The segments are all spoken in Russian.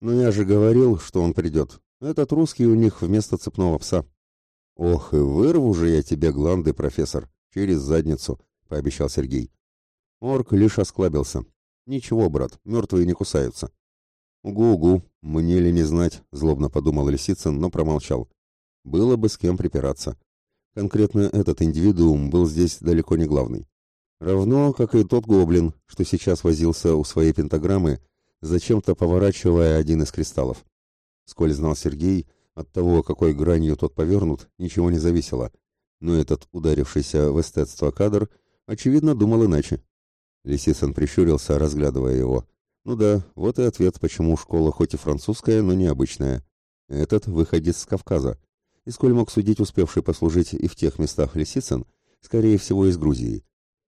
Но я же говорил, что он придет. Этот русский у них вместо цепного пса. Ох, и вырву же я тебе гланды, профессор, через задницу, пообещал Сергей. Орк лишь осклабился. Ничего, брат, мертвые не кусаются. Угу-угу, мне ли не знать, злобно подумал Лисицын, но промолчал. Было бы с кем припираться. Конкретно этот индивидуум был здесь далеко не главный. Равно, как и тот гоблин, что сейчас возился у своей пентаграммы, зачем-то поворачивая один из кристаллов. Сколь знал Сергей, от того, какой гранью тот повернут, ничего не зависело, но этот ударившийся в эстетство кадр, очевидно, думал иначе. Лисицын прищурился, разглядывая его. Ну да, вот и ответ, почему школа хоть и французская, но необычная. Этот выходец с Кавказа. И сколь мог судить успевший послужить и в тех местах Лисицын, скорее всего, из Грузии.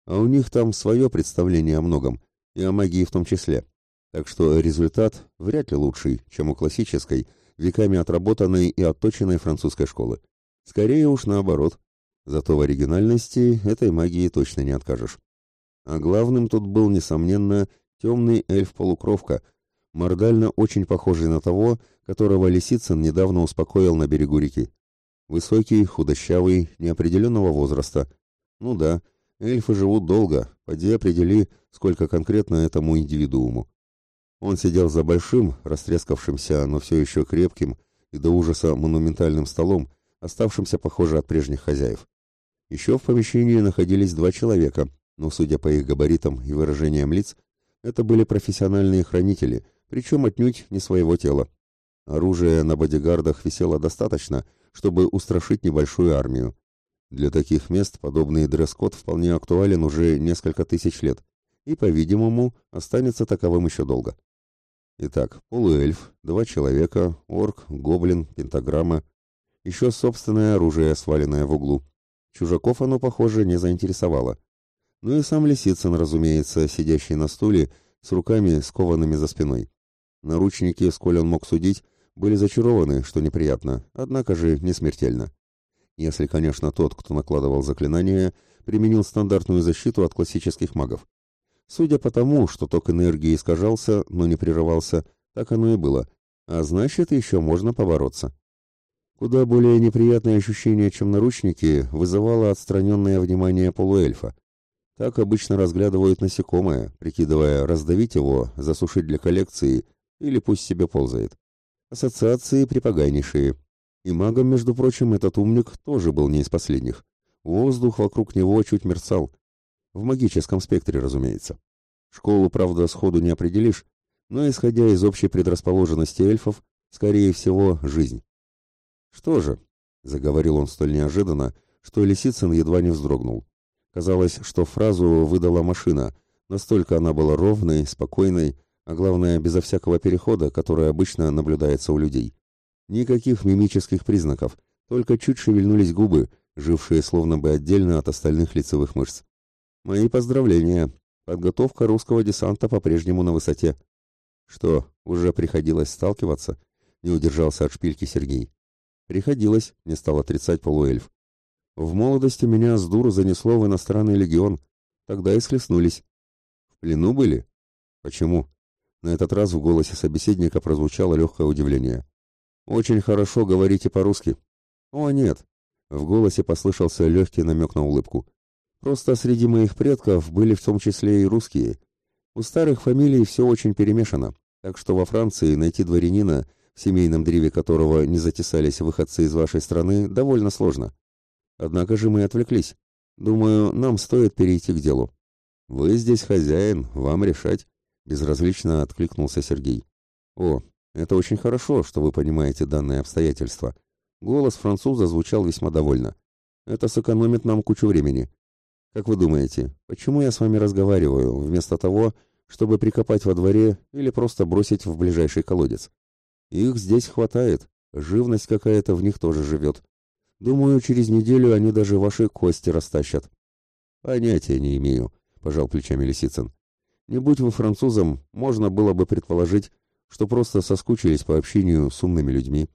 А у них там свое представление о многом, и о магии в том числе. Так что результат вряд ли лучший, чем у классической, веками отработанной и отточенной французской школы. Скорее уж наоборот. Зато в оригинальности этой магии точно не откажешь. А главным тут был, несомненно, темный эльф-полукровка, мордально очень похожий на того, которого Лисицын недавно успокоил на берегу реки. Высокий, худощавый, неопределенного возраста. Ну да, эльфы живут долго, поди определи, сколько конкретно этому индивидууму. Он сидел за большим, растрескавшимся, но все еще крепким и до ужаса монументальным столом, оставшимся, похоже, от прежних хозяев. Еще в помещении находились два человека, но, судя по их габаритам и выражениям лиц, это были профессиональные хранители, причем отнюдь не своего тела. Оружия на бодигардах висело достаточно, чтобы устрашить небольшую армию. Для таких мест подобный дресс-код вполне актуален уже несколько тысяч лет и, по-видимому, останется таковым еще долго. Итак, полуэльф, два человека, орк, гоблин, пентаграмма. Еще собственное оружие, сваленное в углу. Чужаков оно, похоже, не заинтересовало. Ну и сам Лисицын, разумеется, сидящий на стуле, с руками скованными за спиной. Наручники, сколь он мог судить, были зачарованы, что неприятно, однако же не смертельно. Если, конечно, тот, кто накладывал заклинание, применил стандартную защиту от классических магов. Судя по тому, что ток энергии искажался, но не прерывался, так оно и было. А значит, еще можно побороться. Куда более неприятное ощущение, чем наручники, вызывало отстраненное внимание полуэльфа. Так обычно разглядывают насекомое, прикидывая раздавить его, засушить для коллекции или пусть себе ползает. Ассоциации припоганейшие. И магом, между прочим, этот умник тоже был не из последних. Воздух вокруг него чуть мерцал, в магическом спектре, разумеется. Школу, правда, сходу не определишь, но, исходя из общей предрасположенности эльфов, скорее всего, жизнь. «Что же?» — заговорил он столь неожиданно, что Лисицын едва не вздрогнул. Казалось, что фразу выдала машина, настолько она была ровной, спокойной, а главное, безо всякого перехода, который обычно наблюдается у людей. Никаких мимических признаков, только чуть шевельнулись губы, жившие словно бы отдельно от остальных лицевых мышц. Мои поздравления. Подготовка русского десанта по-прежнему на высоте. Что, уже приходилось сталкиваться? Не удержался от шпильки Сергей. Приходилось, не стал отрицать полуэльф. В молодости меня с дуру занесло в иностранный легион. Тогда и схлестнулись. В плену были? Почему? На этот раз в голосе собеседника прозвучало легкое удивление. «Очень хорошо говорите по-русски». «О, нет». В голосе послышался легкий намек на улыбку. Просто среди моих предков были в том числе и русские. У старых фамилий все очень перемешано, так что во Франции найти дворянина, в семейном древе которого не затесались выходцы из вашей страны, довольно сложно. Однако же мы отвлеклись. Думаю, нам стоит перейти к делу. Вы здесь хозяин, вам решать, безразлично откликнулся Сергей. О, это очень хорошо, что вы понимаете данные обстоятельства. Голос француза звучал весьма довольно. Это сэкономит нам кучу времени. Как вы думаете, почему я с вами разговариваю, вместо того, чтобы прикопать во дворе или просто бросить в ближайший колодец? Их здесь хватает, живность какая-то в них тоже живет. Думаю, через неделю они даже ваши кости растащат. Понятия не имею, пожал плечами Лисицын. Не будь вы французом, можно было бы предположить, что просто соскучились по общению с умными людьми.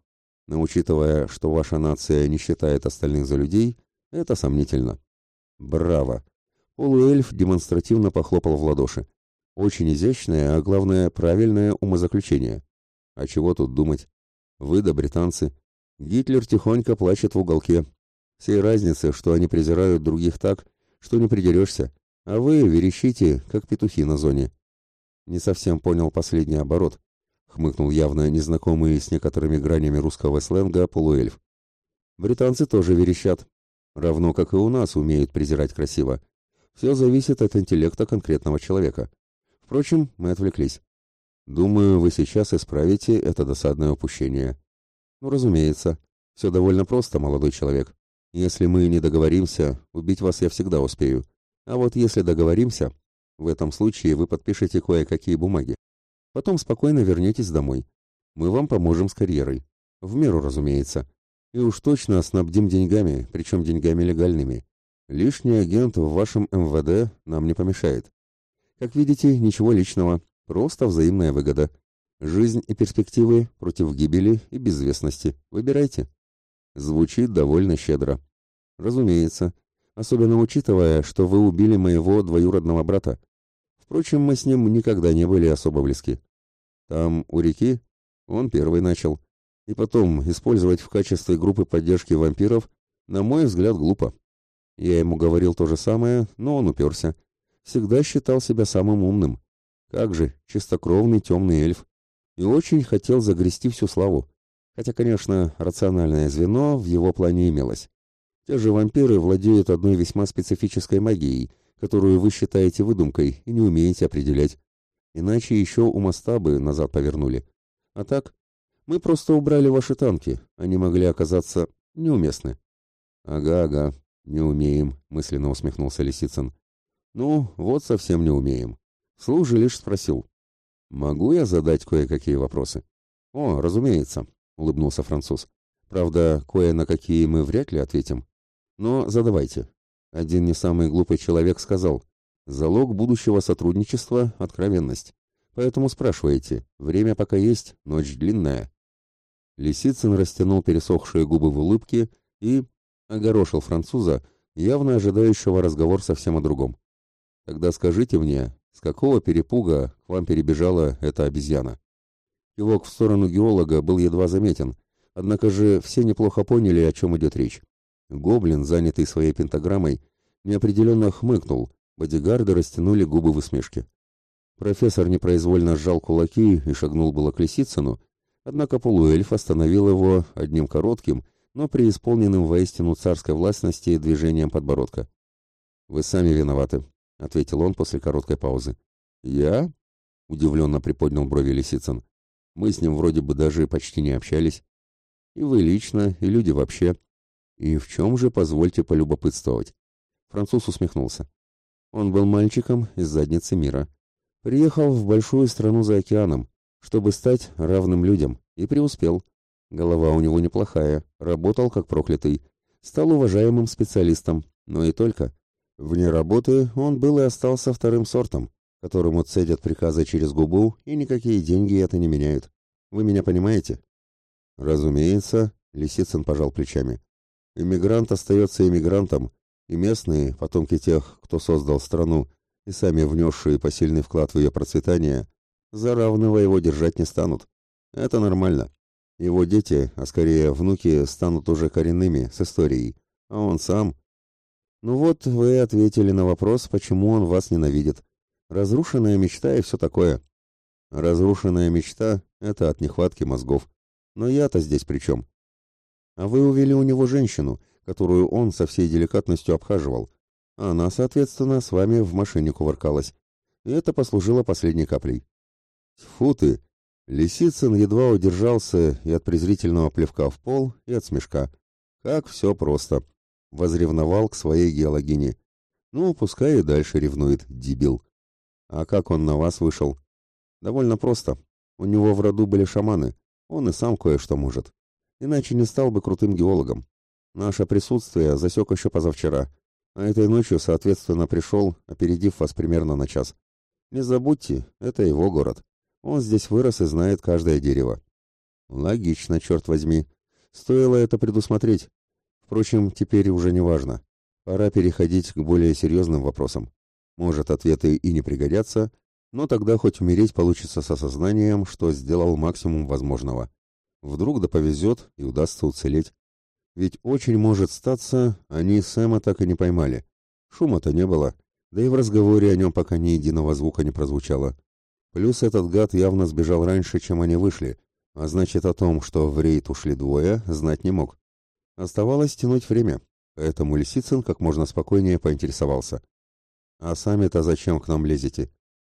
Но учитывая, что ваша нация не считает остальных за людей, это сомнительно. Браво! Полуэльф демонстративно похлопал в ладоши. Очень изящное, а главное, правильное умозаключение. А чего тут думать? Вы да британцы. Гитлер тихонько плачет в уголке. Всей разницы, что они презирают других так, что не придерешься, а вы верещите, как петухи на зоне. Не совсем понял последний оборот, хмыкнул явно незнакомый с некоторыми гранями русского сленга полуэльф. Британцы тоже верещат, равно как и у нас умеют презирать красиво. Все зависит от интеллекта конкретного человека. Впрочем, мы отвлеклись. Думаю, вы сейчас исправите это досадное упущение. Ну, разумеется. Все довольно просто, молодой человек. Если мы не договоримся, убить вас я всегда успею. А вот если договоримся, в этом случае вы подпишете кое-какие бумаги. Потом спокойно вернетесь домой. Мы вам поможем с карьерой. В меру, разумеется. И уж точно снабдим деньгами, причем деньгами легальными. Лишний агент в вашем МВД нам не помешает. Как видите, ничего личного, просто взаимная выгода. Жизнь и перспективы против гибели и безвестности. Выбирайте. Звучит довольно щедро. Разумеется, особенно учитывая, что вы убили моего двоюродного брата. Впрочем, мы с ним никогда не были особо близки. Там, у реки, он первый начал. И потом, использовать в качестве группы поддержки вампиров, на мой взгляд, глупо. Я ему говорил то же самое, но он уперся. Всегда считал себя самым умным. Как же, чистокровный темный эльф. И очень хотел загрести всю славу. Хотя, конечно, рациональное звено в его плане имелось. Те же вампиры владеют одной весьма специфической магией, которую вы считаете выдумкой и не умеете определять. Иначе еще у моста бы назад повернули. А так, мы просто убрали ваши танки, они могли оказаться неуместны. Ага, ага, не умеем, мысленно усмехнулся Лисицын. Ну, вот совсем не умеем. Слух же лишь спросил. Могу я задать кое-какие вопросы? О, разумеется, улыбнулся француз. Правда, кое на какие мы вряд ли ответим. Но задавайте. Один не самый глупый человек сказал, залог будущего сотрудничества – откровенность. Поэтому спрашивайте, время пока есть, ночь длинная. Лисицын растянул пересохшие губы в улыбке и огорошил француза, явно ожидающего разговор совсем о другом. Тогда скажите мне, с какого перепуга к вам перебежала эта обезьяна? Кивок в сторону геолога был едва заметен, однако же все неплохо поняли, о чем идет речь. Гоблин, занятый своей пентаграммой, неопределенно хмыкнул, бодигарды растянули губы в усмешке. Профессор непроизвольно сжал кулаки и шагнул было к Лисицыну, однако полуэльф остановил его одним коротким, но преисполненным воистину царской властности движением подбородка. «Вы сами виноваты», — ответил он после короткой паузы. «Я?» — удивленно приподнял брови Лисицын. «Мы с ним вроде бы даже почти не общались. И вы лично, и люди вообще. «И в чем же, позвольте полюбопытствовать?» Француз усмехнулся. Он был мальчиком из задницы мира. Приехал в большую страну за океаном, чтобы стать равным людям, и преуспел. Голова у него неплохая, работал как проклятый, стал уважаемым специалистом, но и только. Вне работы он был и остался вторым сортом, которому цедят приказы через губу, и никакие деньги это не меняют. Вы меня понимаете? Разумеется, Лисицын пожал плечами. Иммигрант остается иммигрантом, и местные, потомки тех, кто создал страну, и сами внесшие посильный вклад в ее процветание, за равного его держать не станут. Это нормально. Его дети, а скорее внуки, станут уже коренными, с историей. А он сам... Ну вот, вы ответили на вопрос, почему он вас ненавидит. Разрушенная мечта и все такое. Разрушенная мечта — это от нехватки мозгов. Но я-то здесь при чем? А вы увели у него женщину, которую он со всей деликатностью обхаживал. Она, соответственно, с вами в машине кувыркалась. И это послужило последней каплей. Тьфу ты! Лисицын едва удержался и от презрительного плевка в пол, и от смешка. Как все просто. Возревновал к своей геологине. Ну, пускай и дальше ревнует, дебил. А как он на вас вышел? Довольно просто. У него в роду были шаманы. Он и сам кое-что может иначе не стал бы крутым геологом. Наше присутствие засек еще позавчера, а этой ночью, соответственно, пришел, опередив вас примерно на час. Не забудьте, это его город. Он здесь вырос и знает каждое дерево. Логично, черт возьми. Стоило это предусмотреть. Впрочем, теперь уже не важно. Пора переходить к более серьезным вопросам. Может, ответы и не пригодятся, Но тогда хоть умереть получится с осознанием, что сделал максимум возможного. Вдруг да повезет и удастся уцелеть. Ведь очень может статься, они Сэма так и не поймали. Шума-то не было, да и в разговоре о нем пока ни единого звука не прозвучало. Плюс этот гад явно сбежал раньше, чем они вышли, а значит о том, что в рейд ушли двое, знать не мог. Оставалось тянуть время, поэтому Лисицын как можно спокойнее поинтересовался. «А сами-то зачем к нам лезете?»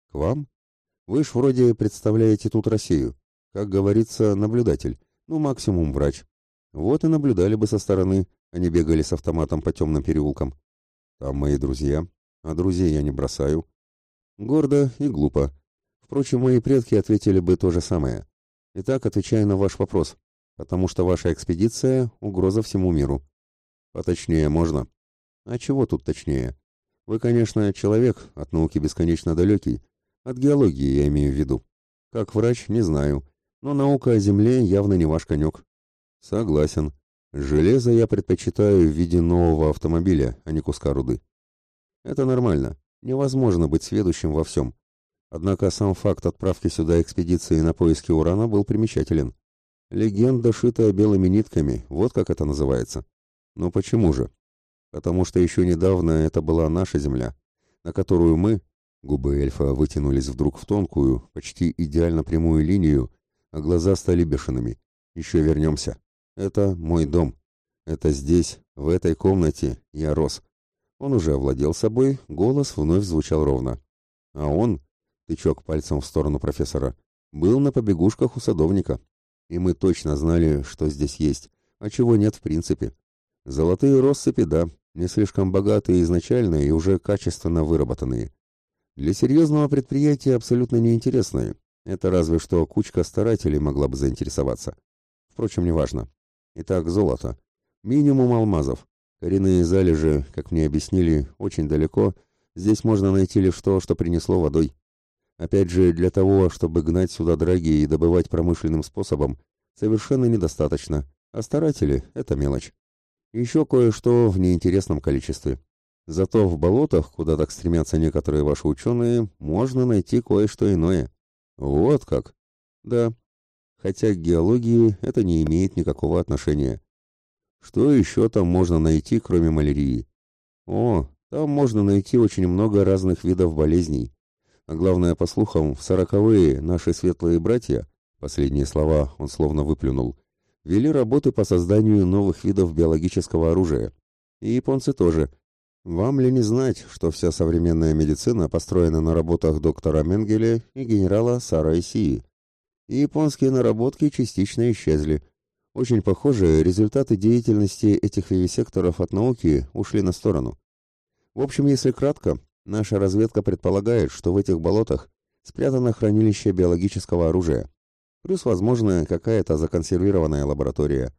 «К вам? Вы ж вроде представляете тут Россию. Как говорится, наблюдатель, ну максимум врач. Вот и наблюдали бы со стороны, а не бегали с автоматом по темным переулкам. Там мои друзья, а друзей я не бросаю. Гордо и глупо. Впрочем, мои предки ответили бы то же самое. Итак, отвечая на ваш вопрос, потому что ваша экспедиция — угроза всему миру. Поточнее можно. А чего тут точнее? Вы, конечно, человек, от науки бесконечно далекий. От геологии я имею в виду. Как врач, не знаю. Но наука о Земле явно не ваш конек. Согласен. Железо я предпочитаю в виде нового автомобиля, а не куска руды. Это нормально. Невозможно быть сведущим во всем. Однако сам факт отправки сюда экспедиции на поиски урана был примечателен. Легенда, шитая белыми нитками, вот как это называется. Но почему же? Потому что еще недавно это была наша земля, на которую мы, губы эльфа вытянулись вдруг в тонкую, почти идеально прямую линию, а глаза стали бешеными. Еще вернемся. Это мой дом. Это здесь, в этой комнате, я рос. Он уже овладел собой, голос вновь звучал ровно. А он, тычок пальцем в сторону профессора, был на побегушках у садовника. И мы точно знали, что здесь есть, а чего нет в принципе. Золотые россыпи, да, не слишком богатые изначально и уже качественно выработанные. Для серьезного предприятия абсолютно неинтересные. Это разве что кучка старателей могла бы заинтересоваться. Впрочем, неважно. Итак, золото. Минимум алмазов. Коренные залежи, как мне объяснили, очень далеко. Здесь можно найти лишь то, что принесло водой. Опять же, для того, чтобы гнать сюда драги и добывать промышленным способом, совершенно недостаточно. А старатели — это мелочь. Еще кое-что в неинтересном количестве. Зато в болотах, куда так стремятся некоторые ваши ученые, можно найти кое-что иное. Вот как? Да, хотя к геологии это не имеет никакого отношения. Что еще там можно найти, кроме малярии? О, там можно найти очень много разных видов болезней. А главное, по слухам, в сороковые наши светлые братья, последние слова он словно выплюнул, вели работы по созданию новых видов биологического оружия. И японцы тоже. Вам ли не знать, что вся современная медицина построена на работах доктора Менгеля и генерала Сара Исии? и японские наработки частично исчезли. Очень похоже, результаты деятельности этих вивисекторов от науки ушли на сторону. В общем, если кратко, наша разведка предполагает, что в этих болотах спрятано хранилище биологического оружия, плюс, возможно, какая-то законсервированная лаборатория.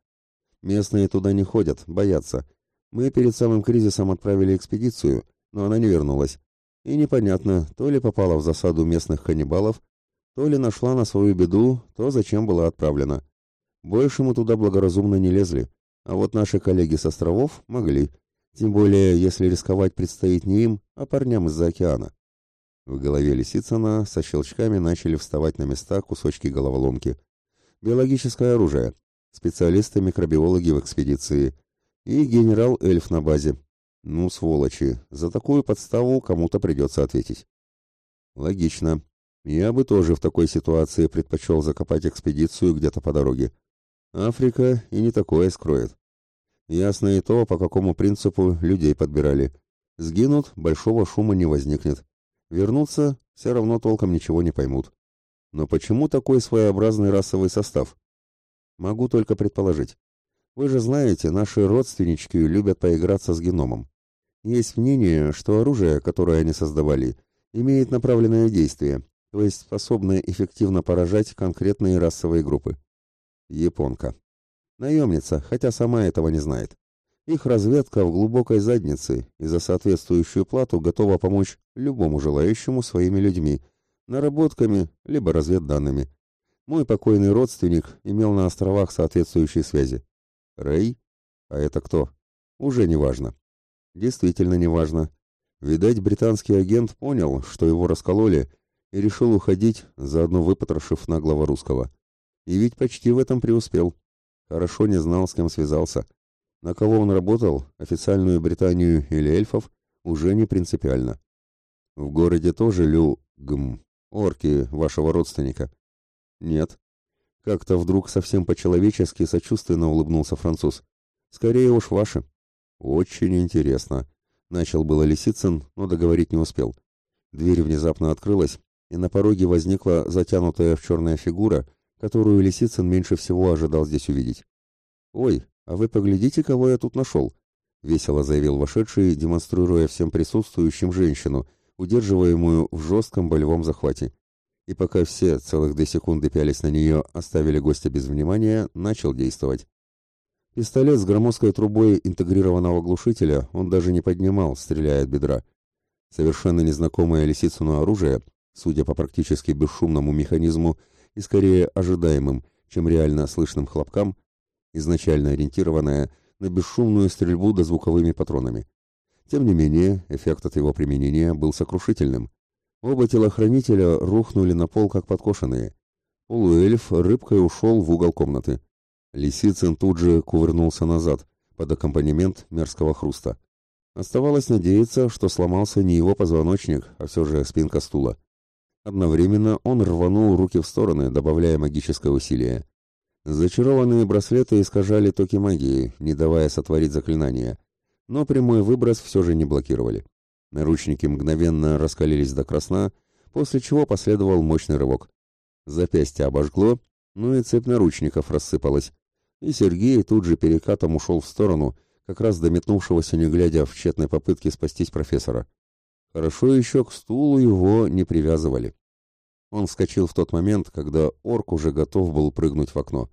Местные туда не ходят, боятся. Мы перед самым кризисом отправили экспедицию, но она не вернулась. И непонятно, то ли попала в засаду местных каннибалов, то ли нашла на свою беду, то зачем была отправлена. Больше мы туда благоразумно не лезли, а вот наши коллеги с островов могли, тем более если рисковать предстоит не им, а парням из-за океана. В голове Лисицына со щелчками начали вставать на места кусочки головоломки. Биологическое оружие, специалисты-микробиологи в экспедиции и генерал-эльф на базе. Ну, сволочи, за такую подставу кому-то придется ответить. Логично. Я бы тоже в такой ситуации предпочел закопать экспедицию где-то по дороге. Африка и не такое скроет. Ясно и то, по какому принципу людей подбирали. Сгинут, большого шума не возникнет. Вернуться, все равно толком ничего не поймут. Но почему такой своеобразный расовый состав? Могу только предположить. Вы же знаете, наши родственнички любят поиграться с геномом. Есть мнение, что оружие, которое они создавали, имеет направленное действие, то есть способные эффективно поражать конкретные расовые группы. Японка. Наемница, хотя сама этого не знает. Их разведка в глубокой заднице и за соответствующую плату готова помочь любому желающему своими людьми, наработками либо разведданными. Мой покойный родственник имел на островах соответствующие связи. Рэй? А это кто? Уже не важно. Действительно не важно. Видать, британский агент понял, что его раскололи, и решил уходить, заодно выпотрошив наглого русского. И ведь почти в этом преуспел. Хорошо не знал, с кем связался. На кого он работал, официальную Британию или эльфов, уже не принципиально. В городе тоже лю... гм... орки вашего родственника. Нет. Как-то вдруг совсем по-человечески сочувственно улыбнулся француз. Скорее уж ваши. Очень интересно. Начал было Лисицын, но договорить не успел. Дверь внезапно открылась, и на пороге возникла затянутая в черная фигура, которую Лисицын меньше всего ожидал здесь увидеть. «Ой, а вы поглядите, кого я тут нашел!» — весело заявил вошедший, демонстрируя всем присутствующим женщину, удерживаемую в жестком болевом захвате. И пока все целых две секунды пялись на нее, оставили гостя без внимания, начал действовать. Пистолет с громоздкой трубой интегрированного глушителя он даже не поднимал, стреляя от бедра. Совершенно незнакомое Лисицыну оружие, судя по практически бесшумному механизму и скорее ожидаемым, чем реально слышным хлопкам, изначально ориентированное на бесшумную стрельбу дозвуковыми патронами. Тем не менее, эффект от его применения был сокрушительным. Оба телохранителя рухнули на пол как подкошенные. Полуэльф рыбкой ушел в угол комнаты. Лисицын тут же кувырнулся назад, под аккомпанемент мерзкого хруста. Оставалось надеяться, что сломался не его позвоночник, а все же спинка стула. Одновременно он рванул руки в стороны, добавляя магическое усилие. Зачарованные браслеты искажали токи магии, не давая сотворить заклинания, но прямой выброс все же не блокировали. Наручники мгновенно раскалились до красна, после чего последовал мощный рывок. Запястье обожгло, ну и цепь наручников рассыпалась, и Сергей тут же перекатом ушел в сторону, как раз до метнувшегося не глядя в тщетной попытке спастись профессора. Хорошо еще к стулу его не привязывали. Он вскочил в тот момент, когда орк уже готов был прыгнуть в окно.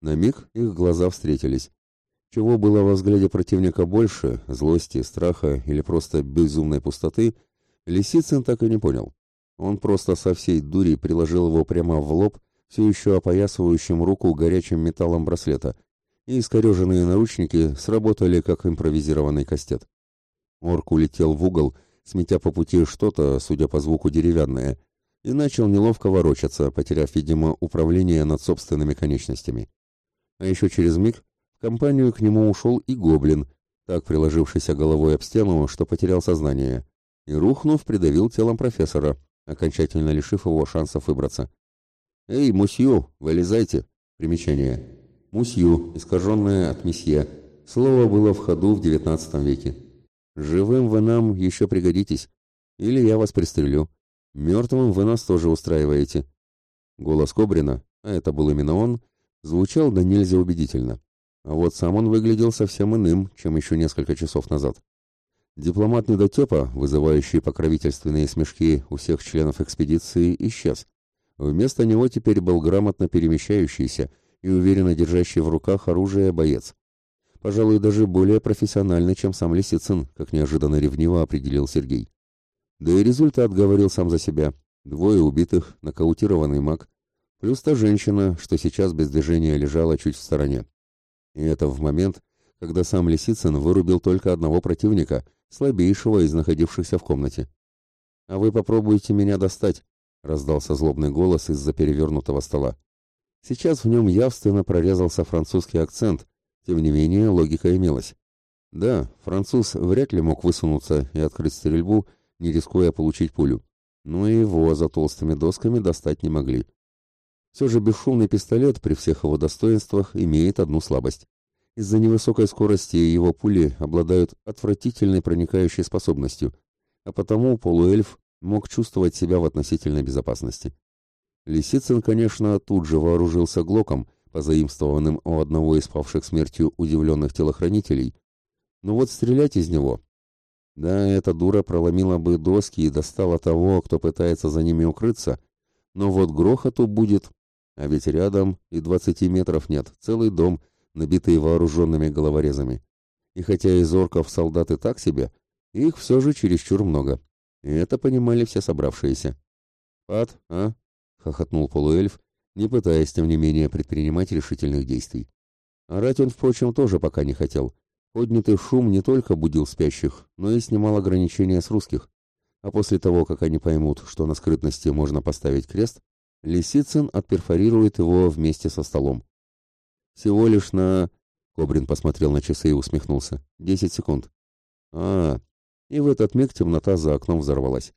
На миг их глаза встретились. Чего было во взгляде противника больше, злости, страха или просто безумной пустоты, Лисицын так и не понял. Он просто со всей дури приложил его прямо в лоб все еще опоясывающим руку горячим металлом браслета, и искореженные наручники сработали как импровизированный кастет. Орк улетел в угол, сметя по пути что-то, судя по звуку деревянное, и начал неловко ворочаться, потеряв, видимо, управление над собственными конечностями. А еще через миг в компанию к нему ушел и гоблин, так приложившийся головой об стену, что потерял сознание, и, рухнув, придавил телом профессора, окончательно лишив его шансов выбраться. «Эй, мусью, вылезайте!» Примечание. «Мусью», искаженное от месье. Слово было в ходу в девятнадцатом веке. «Живым вы нам еще пригодитесь. Или я вас пристрелю. Мертвым вы нас тоже устраиваете». Голос Кобрина, а это был именно он, звучал да нельзя убедительно. А вот сам он выглядел совсем иным, чем еще несколько часов назад. Дипломат недотепа, вызывающий покровительственные смешки у всех членов экспедиции, исчез. Вместо него теперь был грамотно перемещающийся и уверенно держащий в руках оружие боец. Пожалуй, даже более профессиональный, чем сам Лисицын, как неожиданно ревниво определил Сергей. Да и результат говорил сам за себя. Двое убитых, нокаутированный маг, плюс та женщина, что сейчас без движения лежала чуть в стороне. И это в момент, когда сам Лисицын вырубил только одного противника, слабейшего из находившихся в комнате. «А вы попробуйте меня достать», — раздался злобный голос из-за перевернутого стола. Сейчас в нем явственно прорезался французский акцент, тем не менее логика имелась. Да, француз вряд ли мог высунуться и открыть стрельбу, не рискуя получить пулю. Но и его за толстыми досками достать не могли. Все же бесшумный пистолет при всех его достоинствах имеет одну слабость. Из-за невысокой скорости его пули обладают отвратительной проникающей способностью, а потому полуэльф мог чувствовать себя в относительной безопасности. Лисицын, конечно, тут же вооружился глоком, позаимствованным у одного из павших смертью удивленных телохранителей, но вот стрелять из него... Да, эта дура проломила бы доски и достала того, кто пытается за ними укрыться, но вот грохоту будет, а ведь рядом и двадцати метров нет, целый дом, набитый вооруженными головорезами. И хотя из орков солдаты так себе, их все же чересчур много. И это понимали все собравшиеся. «Пад, а?» — хохотнул полуэльф, не пытаясь, тем не менее, предпринимать решительных действий. Орать он, впрочем, тоже пока не хотел. Поднятый шум не только будил спящих, но и снимал ограничения с русских. а после того, как они поймут, что на скрытности можно поставить крест, Лисицын отперфорирует его вместе со столом. Всего лишь на... Кобрин посмотрел на часы и усмехнулся. Десять секунд. А, и в этот миг темнота за окном взорвалась.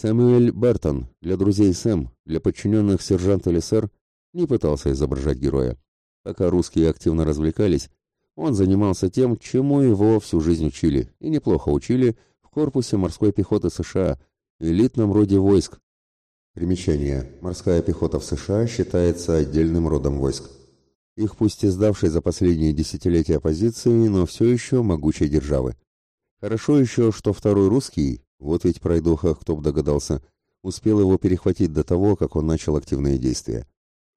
Сэмюэль Бертон, для друзей Сэм, для подчиненных сержант или сэр, не пытался изображать героя. Пока русские активно развлекались, он занимался тем, чему его всю жизнь учили, и неплохо учили в корпусе морской пехоты США, элитном роде войск. Примечание. Морская пехота в США считается отдельным родом войск. Их пусть и сдавшей за последние десятилетия позиции, но все еще могучей державы. Хорошо еще, что второй русский, вот ведь пройдоха, кто бы догадался, успел его перехватить до того, как он начал активные действия.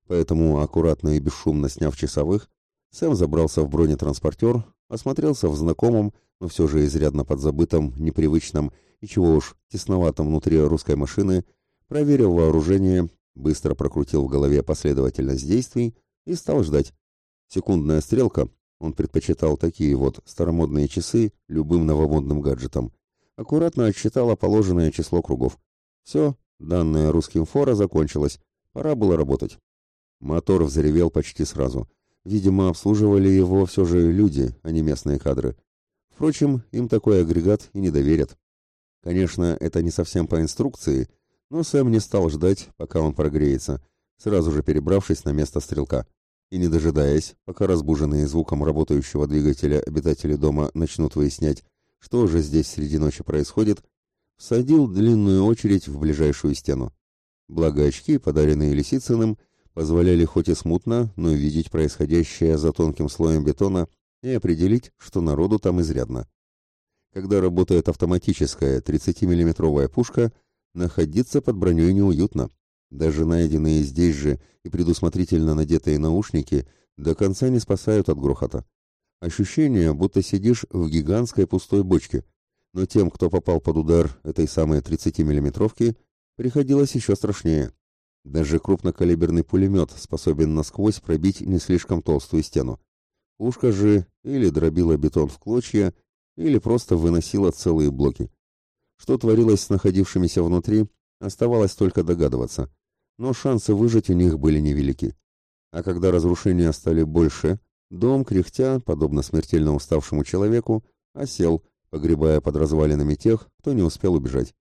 Поэтому, аккуратно и бесшумно сняв часовых, Сэм забрался в бронетранспортер, осмотрелся в знакомом, но все же изрядно подзабытом, непривычном и чего уж тесноватом внутри русской машины, проверил вооружение, быстро прокрутил в голове последовательность действий и стал ждать. Секундная стрелка, он предпочитал такие вот старомодные часы любым новомодным гаджетам, аккуратно отсчитала положенное число кругов. Все, данная русским фора закончилась, пора было работать. Мотор взревел почти сразу — Видимо, обслуживали его все же люди, а не местные кадры. Впрочем, им такой агрегат и не доверят. Конечно, это не совсем по инструкции, но Сэм не стал ждать, пока он прогреется, сразу же перебравшись на место стрелка. И не дожидаясь, пока разбуженные звуком работающего двигателя обитатели дома начнут выяснять, что же здесь среди ночи происходит, всадил длинную очередь в ближайшую стену. Благо очки, подаренные Лисицыным, позволяли хоть и смутно, но видеть происходящее за тонким слоем бетона и определить, что народу там изрядно. Когда работает автоматическая 30-миллиметровая пушка, находиться под броней неуютно. Даже найденные здесь же и предусмотрительно надетые наушники до конца не спасают от грохота. Ощущение, будто сидишь в гигантской пустой бочке, но тем, кто попал под удар этой самой 30-миллиметровки, приходилось еще страшнее. Даже крупнокалиберный пулемет способен насквозь пробить не слишком толстую стену. Пушка же или дробила бетон в клочья, или просто выносила целые блоки. Что творилось с находившимися внутри, оставалось только догадываться, но шансы выжить у них были невелики. А когда разрушения стали больше, дом, кряхтя, подобно смертельно уставшему человеку, осел, погребая под развалинами тех, кто не успел убежать.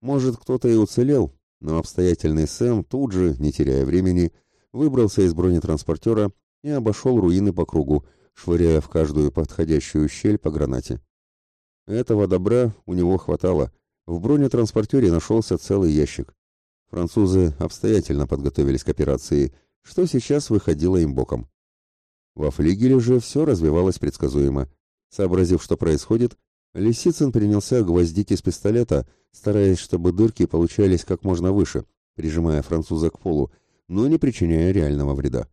Может, кто-то и уцелел, но обстоятельный Сэм тут же, не теряя времени, выбрался из бронетранспортера и обошел руины по кругу, швыряя в каждую подходящую щель по гранате. Этого добра у него хватало. В бронетранспортере нашелся целый ящик. Французы обстоятельно подготовились к операции, что сейчас выходило им боком. Во флигеле же все развивалось предсказуемо. Сообразив, что происходит, Лисицын принялся гвоздить из пистолета, стараясь, чтобы дырки получались как можно выше, прижимая француза к полу, но не причиняя реального вреда.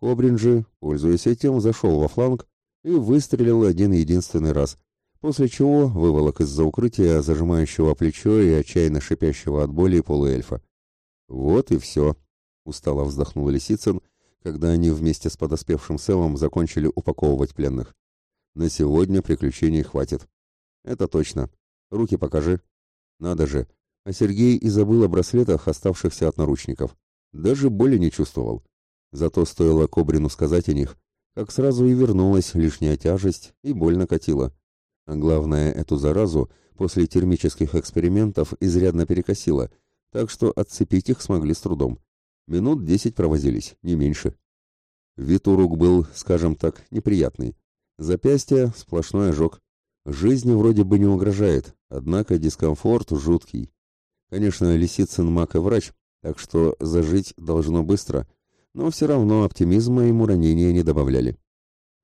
Кобрин же, пользуясь этим, зашел во фланг и выстрелил один единственный раз, после чего выволок из-за укрытия зажимающего плечо и отчаянно шипящего от боли полуэльфа. «Вот и все», — устало вздохнул Лисицын, когда они вместе с подоспевшим Сэмом закончили упаковывать пленных. «На сегодня приключений хватит». «Это точно. Руки покажи», надо же, а Сергей и забыл о браслетах, оставшихся от наручников. Даже боли не чувствовал. Зато стоило Кобрину сказать о них, как сразу и вернулась лишняя тяжесть и боль накатила. А главное, эту заразу после термических экспериментов изрядно перекосило, так что отцепить их смогли с трудом. Минут десять провозились, не меньше. Вид у был, скажем так, неприятный. Запястье — сплошной ожог. Жизни вроде бы не угрожает, однако дискомфорт жуткий. Конечно, Лисицын маг и врач, так что зажить должно быстро, но все равно оптимизма ему ранения не добавляли.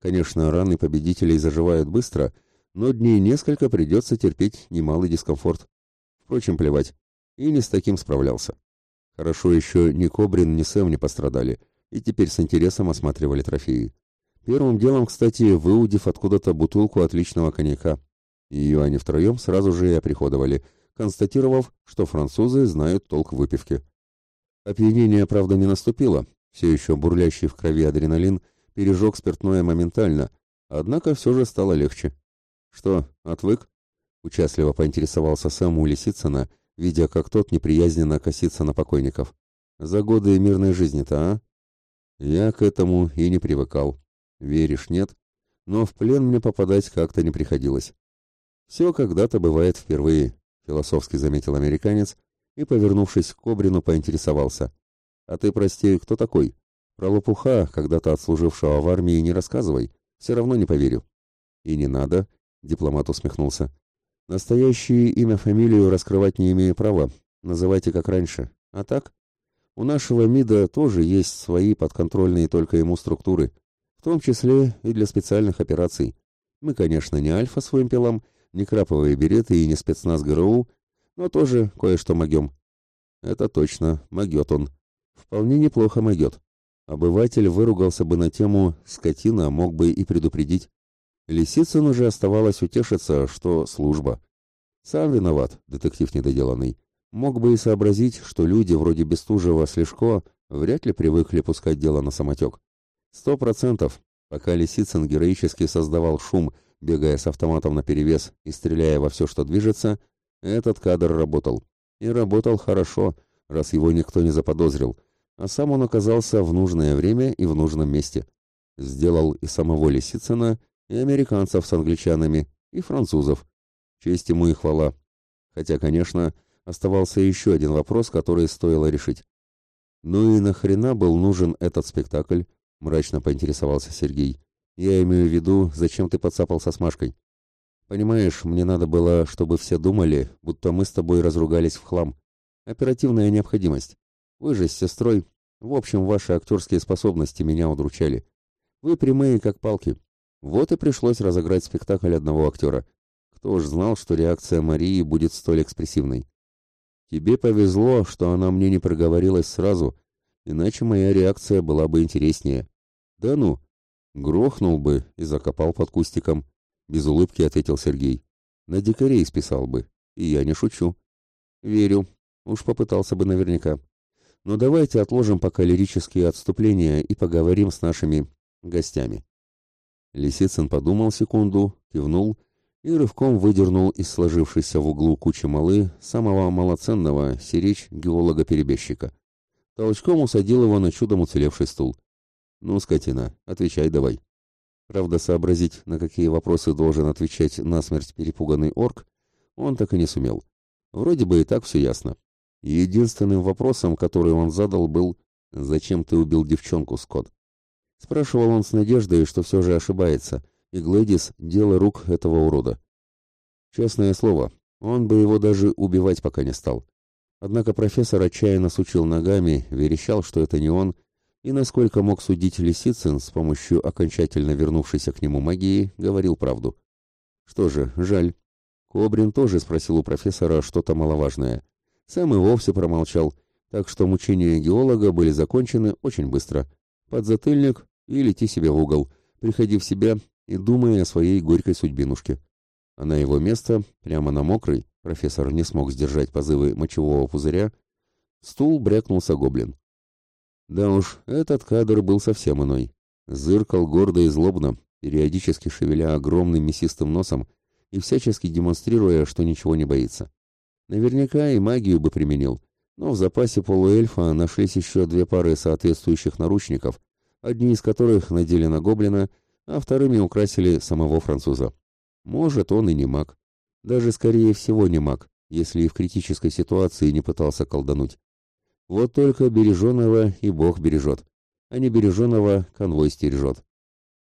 Конечно, раны победителей заживают быстро, но дней несколько придется терпеть немалый дискомфорт. Впрочем, плевать. И не с таким справлялся. Хорошо еще ни Кобрин, ни Сэм не пострадали, и теперь с интересом осматривали трофеи. Первым делом, кстати, выудив откуда-то бутылку отличного коньяка. Ее они втроем сразу же и оприходовали, констатировав, что французы знают толк в выпивке. Опьянение, правда, не наступило. Все еще бурлящий в крови адреналин пережег спиртное моментально, однако все же стало легче. «Что, отвык?» Участливо поинтересовался Сэм у Лисицына, видя, как тот неприязненно косится на покойников. «За годы мирной жизни-то, а?» «Я к этому и не привыкал. Веришь, нет? Но в плен мне попадать как-то не приходилось». «Все когда-то бывает впервые», — философски заметил американец и, повернувшись к Кобрину, поинтересовался. «А ты, прости, кто такой? Про лопуха, когда-то отслужившего в армии, не рассказывай. Все равно не поверю». «И не надо», — дипломат усмехнулся. «Настоящее имя, фамилию раскрывать не имею права. Называйте как раньше. А так? У нашего МИДа тоже есть свои подконтрольные только ему структуры, в том числе и для специальных операций. Мы, конечно, не альфа своим пилам, не краповые береты и не спецназ ГРУ, но тоже кое-что могем». «Это точно, могет он. Вполне неплохо могет. Обыватель выругался бы на тему «скотина» мог бы и предупредить. Лисицын уже оставалось утешиться, что служба. Сам виноват, детектив недоделанный. Мог бы и сообразить, что люди вроде Бестужева с Лешко вряд ли привыкли пускать дело на самотек. Сто процентов, пока Лисицын героически создавал шум, бегая с автоматом наперевес и стреляя во все, что движется, этот кадр работал. И работал хорошо, раз его никто не заподозрил, а сам он оказался в нужное время и в нужном месте. Сделал и самого Лисицына, и американцев с англичанами, и французов. Честь ему и хвала. Хотя, конечно, оставался еще один вопрос, который стоило решить. «Ну и нахрена был нужен этот спектакль?» — мрачно поинтересовался Сергей. «Я имею в виду, зачем ты подцапался с Машкой?» «Понимаешь, мне надо было, чтобы все думали, будто мы с тобой разругались в хлам. Оперативная необходимость. Вы же с сестрой. В общем, ваши актерские способности меня удручали. Вы прямые, как палки. Вот и пришлось разыграть спектакль одного актера. Кто ж знал, что реакция Марии будет столь экспрессивной? Тебе повезло, что она мне не проговорилась сразу, иначе моя реакция была бы интереснее. Да ну, грохнул бы и закопал под кустиком. Без улыбки ответил Сергей. На дикарей списал бы. И я не шучу. Верю. Уж попытался бы наверняка. Но давайте отложим пока лирические отступления и поговорим с нашими гостями. Лисицын подумал секунду, кивнул и рывком выдернул из сложившейся в углу кучи малы самого малоценного сиречь геолога-перебежчика. Толчком усадил его на чудом уцелевший стул. «Ну, скотина, отвечай давай». Правда, сообразить, на какие вопросы должен отвечать насмерть перепуганный орк, он так и не сумел. Вроде бы и так все ясно. Единственным вопросом, который он задал, был «Зачем ты убил девчонку, Скотт?» Спрашивал он с надеждой, что все же ошибается, и Глэдис – дело рук этого урода. Честное слово, он бы его даже убивать пока не стал. Однако профессор отчаянно сучил ногами, верещал, что это не он, и, насколько мог судить Лисицын с помощью окончательно вернувшейся к нему магии, говорил правду. Что же, жаль. Кобрин тоже спросил у профессора что-то маловажное. Сам и вовсе промолчал, так что мучения геолога были закончены очень быстро. Подзатыльник и лети себе в угол, приходи в себя и думай о своей горькой судьбинушке. А на его место, прямо на мокрый, профессор не смог сдержать позывы мочевого пузыря, стул брякнулся гоблин. Да уж, этот кадр был совсем иной. Зыркал гордо и злобно, периодически шевеля огромным мясистым носом и всячески демонстрируя, что ничего не боится. Наверняка и магию бы применил, но в запасе полуэльфа нашлись еще две пары соответствующих наручников, одни из которых надели на гоблина, а вторыми украсили самого француза. Может, он и не маг. Даже, скорее всего, не маг, если и в критической ситуации не пытался колдануть. Вот только береженого и Бог бережет, а не береженого конвой стережет.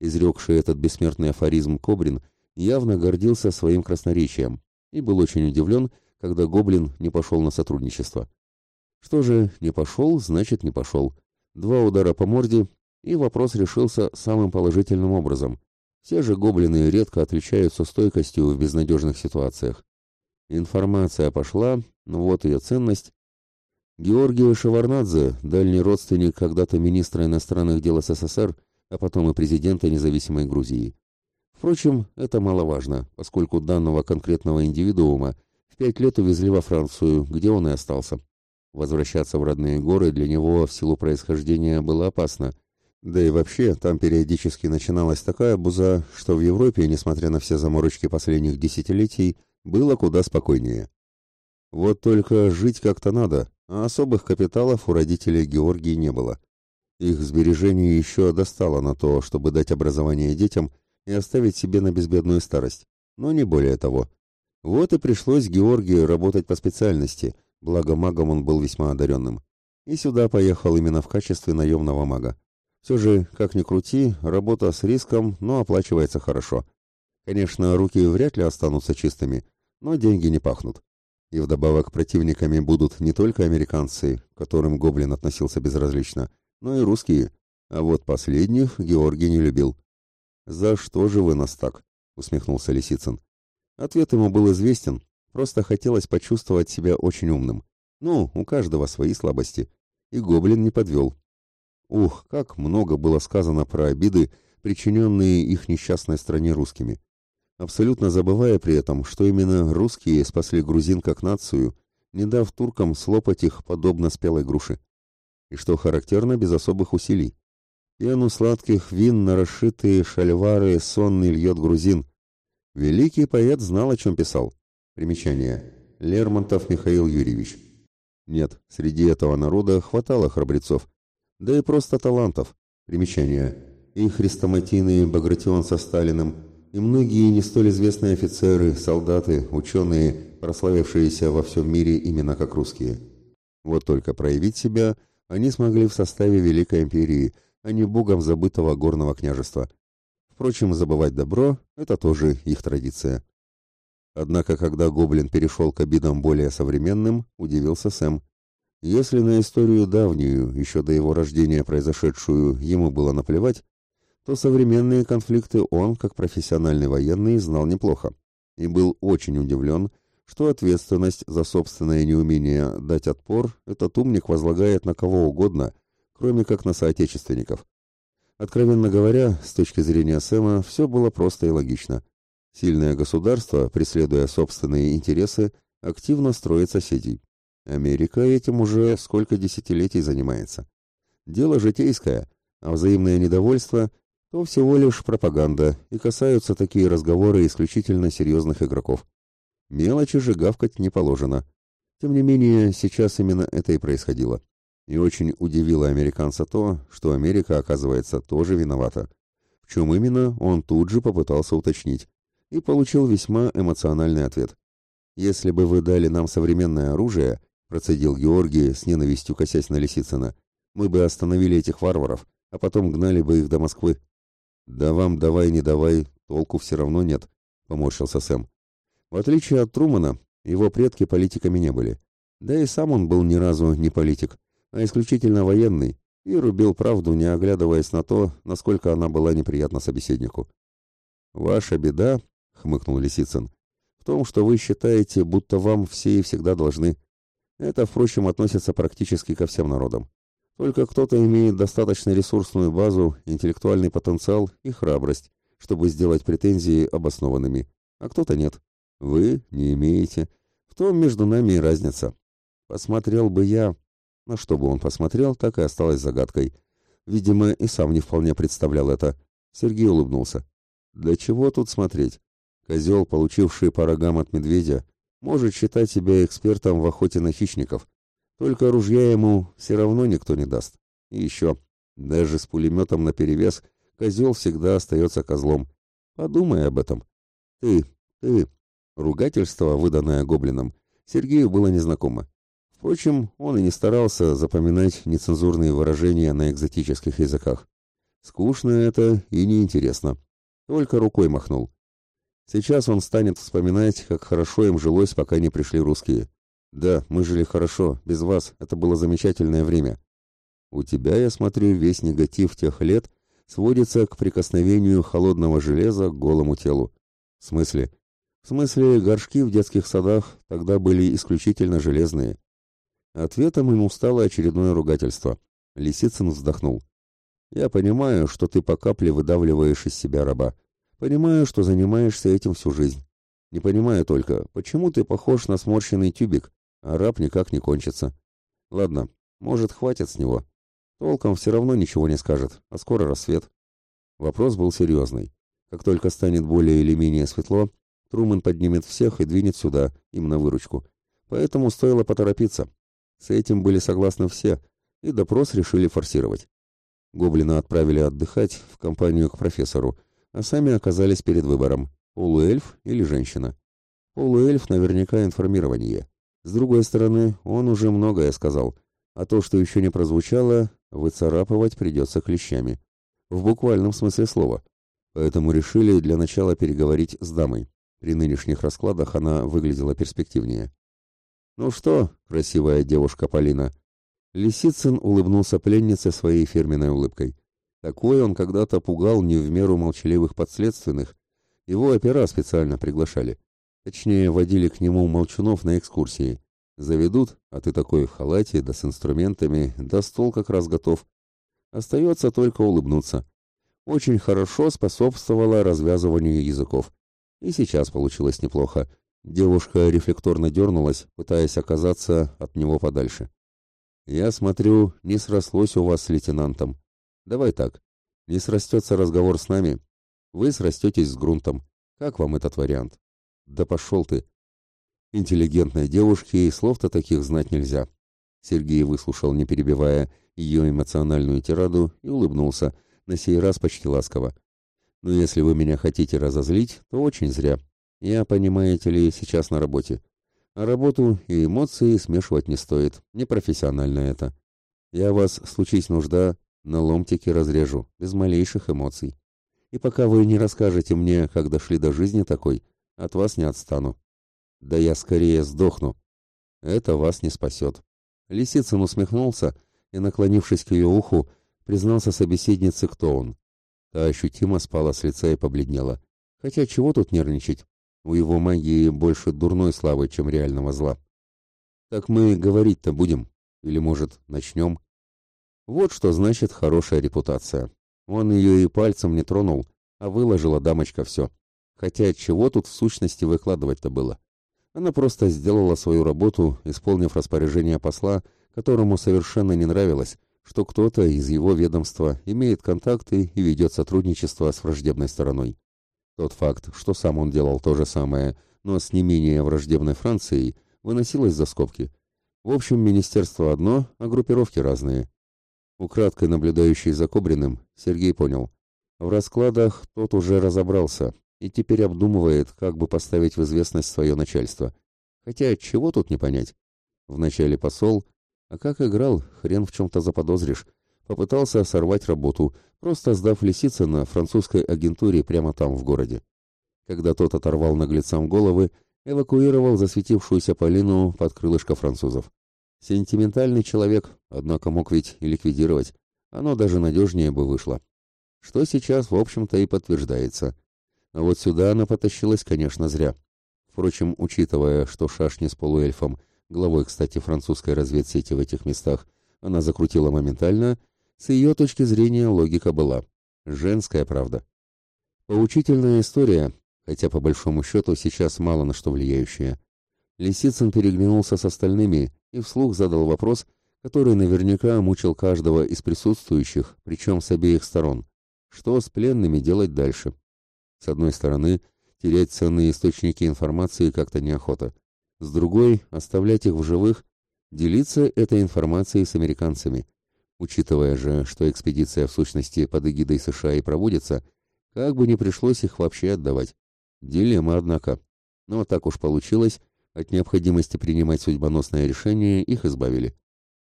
Изрекший этот бессмертный афоризм Кобрин явно гордился своим красноречием и был очень удивлен, когда Гоблин не пошел на сотрудничество. Что же, не пошел, значит не пошел. Два удара по морде, и вопрос решился самым положительным образом. Все же гоблины редко отличаются стойкостью в безнадежных ситуациях. Информация пошла, но вот ее ценность. Георгий Шеварнадзе, дальний родственник когда-то министра иностранных дел СССР, а потом и президента независимой Грузии. Впрочем, это маловажно, поскольку данного конкретного индивидуума в пять лет увезли во Францию, где он и остался. Возвращаться в родные горы для него в силу происхождения было опасно, да и вообще, там периодически начиналась такая буза, что в Европе, несмотря на все заморочки последних десятилетий, было куда спокойнее. Вот только жить как-то надо, а особых капиталов у родителей Георгии не было. Их сбережений еще достало на то, чтобы дать образование детям и оставить себе на безбедную старость, но не более того. Вот и пришлось Георгию работать по специальности, благо магом он был весьма одаренным. И сюда поехал именно в качестве наемного мага. Все же, как ни крути, работа с риском, но оплачивается хорошо. Конечно, руки вряд ли останутся чистыми, но деньги не пахнут. И вдобавок противниками будут не только американцы, к которым Гоблин относился безразлично, но и русские. А вот последних Георгий не любил. «За что же вы нас так?» — усмехнулся Лисицын. Ответ ему был известен, просто хотелось почувствовать себя очень умным. Ну, у каждого свои слабости. И Гоблин не подвел. Ух, как много было сказано про обиды, причиненные их несчастной стране русскими абсолютно забывая при этом, что именно русские спасли грузин как нацию, не дав туркам слопать их подобно спелой груши. И что характерно, без особых усилий. Пену сладких вин на расшитые шальвары сонный льет грузин. Великий поэт знал, о чем писал. Примечание. Лермонтов Михаил Юрьевич. Нет, среди этого народа хватало храбрецов. Да и просто талантов. Примечание. И хрестоматийный Багратион со Сталиным – и многие не столь известные офицеры, солдаты, ученые, прославившиеся во всем мире именно как русские. Вот только проявить себя они смогли в составе Великой Империи, а не богом забытого горного княжества. Впрочем, забывать добро – это тоже их традиция. Однако, когда Гоблин перешел к обидам более современным, удивился Сэм. Если на историю давнюю, еще до его рождения произошедшую, ему было наплевать, то современные конфликты он, как профессиональный военный, знал неплохо и был очень удивлен, что ответственность за собственное неумение дать отпор этот умник возлагает на кого угодно, кроме как на соотечественников. Откровенно говоря, с точки зрения Сэма, все было просто и логично. Сильное государство, преследуя собственные интересы, активно строит соседей. Америка этим уже сколько десятилетий занимается. Дело житейское, а взаимное недовольство то всего лишь пропаганда, и касаются такие разговоры исключительно серьезных игроков. Мелочи же гавкать не положено. Тем не менее, сейчас именно это и происходило. И очень удивило американца то, что Америка, оказывается, тоже виновата. В чем именно, он тут же попытался уточнить. И получил весьма эмоциональный ответ. «Если бы вы дали нам современное оружие», процедил Георгий с ненавистью косясь на Лисицына, «мы бы остановили этих варваров, а потом гнали бы их до Москвы. «Да вам давай, не давай, толку все равно нет», — поморщился Сэм. В отличие от Трумана, его предки политиками не были. Да и сам он был ни разу не политик, а исключительно военный, и рубил правду, не оглядываясь на то, насколько она была неприятна собеседнику. «Ваша беда», — хмыкнул Лисицын, — «в том, что вы считаете, будто вам все и всегда должны. Это, впрочем, относится практически ко всем народам. Только кто-то имеет достаточно ресурсную базу, интеллектуальный потенциал и храбрость, чтобы сделать претензии обоснованными, а кто-то нет. Вы не имеете. В том между нами и разница. Посмотрел бы я... На что бы он посмотрел, так и осталось загадкой. Видимо, и сам не вполне представлял это. Сергей улыбнулся. Для чего тут смотреть? Козел, получивший по рогам от медведя, может считать себя экспертом в охоте на хищников, только ружья ему все равно никто не даст. И еще, даже с пулеметом наперевес, козел всегда остается козлом. Подумай об этом. Ты, ты. Ругательство, выданное гоблином, Сергею было незнакомо. Впрочем, он и не старался запоминать нецензурные выражения на экзотических языках. Скучно это и неинтересно. Только рукой махнул. Сейчас он станет вспоминать, как хорошо им жилось, пока не пришли русские. Да, мы жили хорошо, без вас, это было замечательное время. У тебя, я смотрю, весь негатив тех лет сводится к прикосновению холодного железа к голому телу. В смысле? В смысле, горшки в детских садах тогда были исключительно железные. Ответом ему стало очередное ругательство. Лисицын вздохнул. «Я понимаю, что ты по капле выдавливаешь из себя раба. Понимаю, что занимаешься этим всю жизнь. Не понимаю только, почему ты похож на сморщенный тюбик, а раб никак не кончится. Ладно, может, хватит с него. Толком все равно ничего не скажет, а скоро рассвет. Вопрос был серьезный. Как только станет более или менее светло, Трумэн поднимет всех и двинет сюда, им на выручку. Поэтому стоило поторопиться. С этим были согласны все, и допрос решили форсировать. Гоблина отправили отдыхать в компанию к профессору, а сами оказались перед выбором – полуэльф или женщина. Полуэльф наверняка информирование. С другой стороны, он уже многое сказал, а то, что еще не прозвучало, выцарапывать придется клещами. В буквальном смысле слова. Поэтому решили для начала переговорить с дамой. При нынешних раскладах она выглядела перспективнее. «Ну что, красивая девушка Полина?» Лисицын улыбнулся пленнице своей фирменной улыбкой. Такой он когда-то пугал не в меру молчаливых подследственных. Его опера специально приглашали. Точнее, водили к нему молчунов на экскурсии. Заведут, а ты такой в халате, да с инструментами, да стол как раз готов. Остается только улыбнуться. Очень хорошо способствовало развязыванию языков. И сейчас получилось неплохо. Девушка рефлекторно дернулась, пытаясь оказаться от него подальше. «Я смотрю, не срослось у вас с лейтенантом. Давай так. Не срастется разговор с нами. Вы срастетесь с грунтом. Как вам этот вариант?» «Да пошел ты!» Интеллигентной девушке слов-то таких знать нельзя. Сергей выслушал, не перебивая, ее эмоциональную тираду и улыбнулся, на сей раз почти ласково. Но если вы меня хотите разозлить, то очень зря. Я, понимаете ли, сейчас на работе. А работу и эмоции смешивать не стоит. Непрофессионально это. Я вас, случись нужда, на ломтики разрежу, без малейших эмоций. И пока вы не расскажете мне, как дошли до жизни такой, от вас не отстану. Да я скорее сдохну. Это вас не спасет. Лисицын усмехнулся и, наклонившись к ее уху, признался собеседнице, кто он. Та ощутимо спала с лица и побледнела. Хотя чего тут нервничать? У его магии больше дурной славы, чем реального зла. Так мы говорить-то будем? Или, может, начнем? Вот что значит хорошая репутация. Он ее и пальцем не тронул, а выложила дамочка все. Хотя чего тут в сущности выкладывать-то было? Она просто сделала свою работу, исполнив распоряжение посла, которому совершенно не нравилось, что кто-то из его ведомства имеет контакты и ведет сотрудничество с враждебной стороной. Тот факт, что сам он делал то же самое, но с не менее враждебной Францией, выносилось за скобки. В общем, министерство одно, а группировки разные. Украдкой наблюдающий за Кобриным, Сергей понял. В раскладах тот уже разобрался и теперь обдумывает, как бы поставить в известность свое начальство. Хотя чего тут не понять? Вначале посол, а как играл, хрен в чем-то заподозришь. Попытался сорвать работу, просто сдав Лисицына французской агентуре прямо там, в городе. Когда тот оторвал наглецам головы, эвакуировал засветившуюся Полину под крылышко французов. Сентиментальный человек, однако мог ведь и ликвидировать. Оно даже надежнее бы вышло. Что сейчас, в общем-то, и подтверждается. А вот сюда она потащилась, конечно, зря. Впрочем, учитывая, что шашни с полуэльфом – главой, кстати, французской разведсети в этих местах, она закрутила моментально, с ее точки зрения логика была. Женская правда. Поучительная история, хотя по большому счету сейчас мало на что влияющая. Лисицын переглянулся с остальными и вслух задал вопрос, который наверняка мучил каждого из присутствующих, причем с обеих сторон. Что с пленными делать дальше? С одной стороны, терять ценные источники информации как-то неохота. С другой, оставлять их в живых, делиться этой информацией с американцами. Учитывая же, что экспедиция в сущности под эгидой США и проводится, как бы не пришлось их вообще отдавать. Дилемма, однако. Но так уж получилось, от необходимости принимать судьбоносное решение их избавили.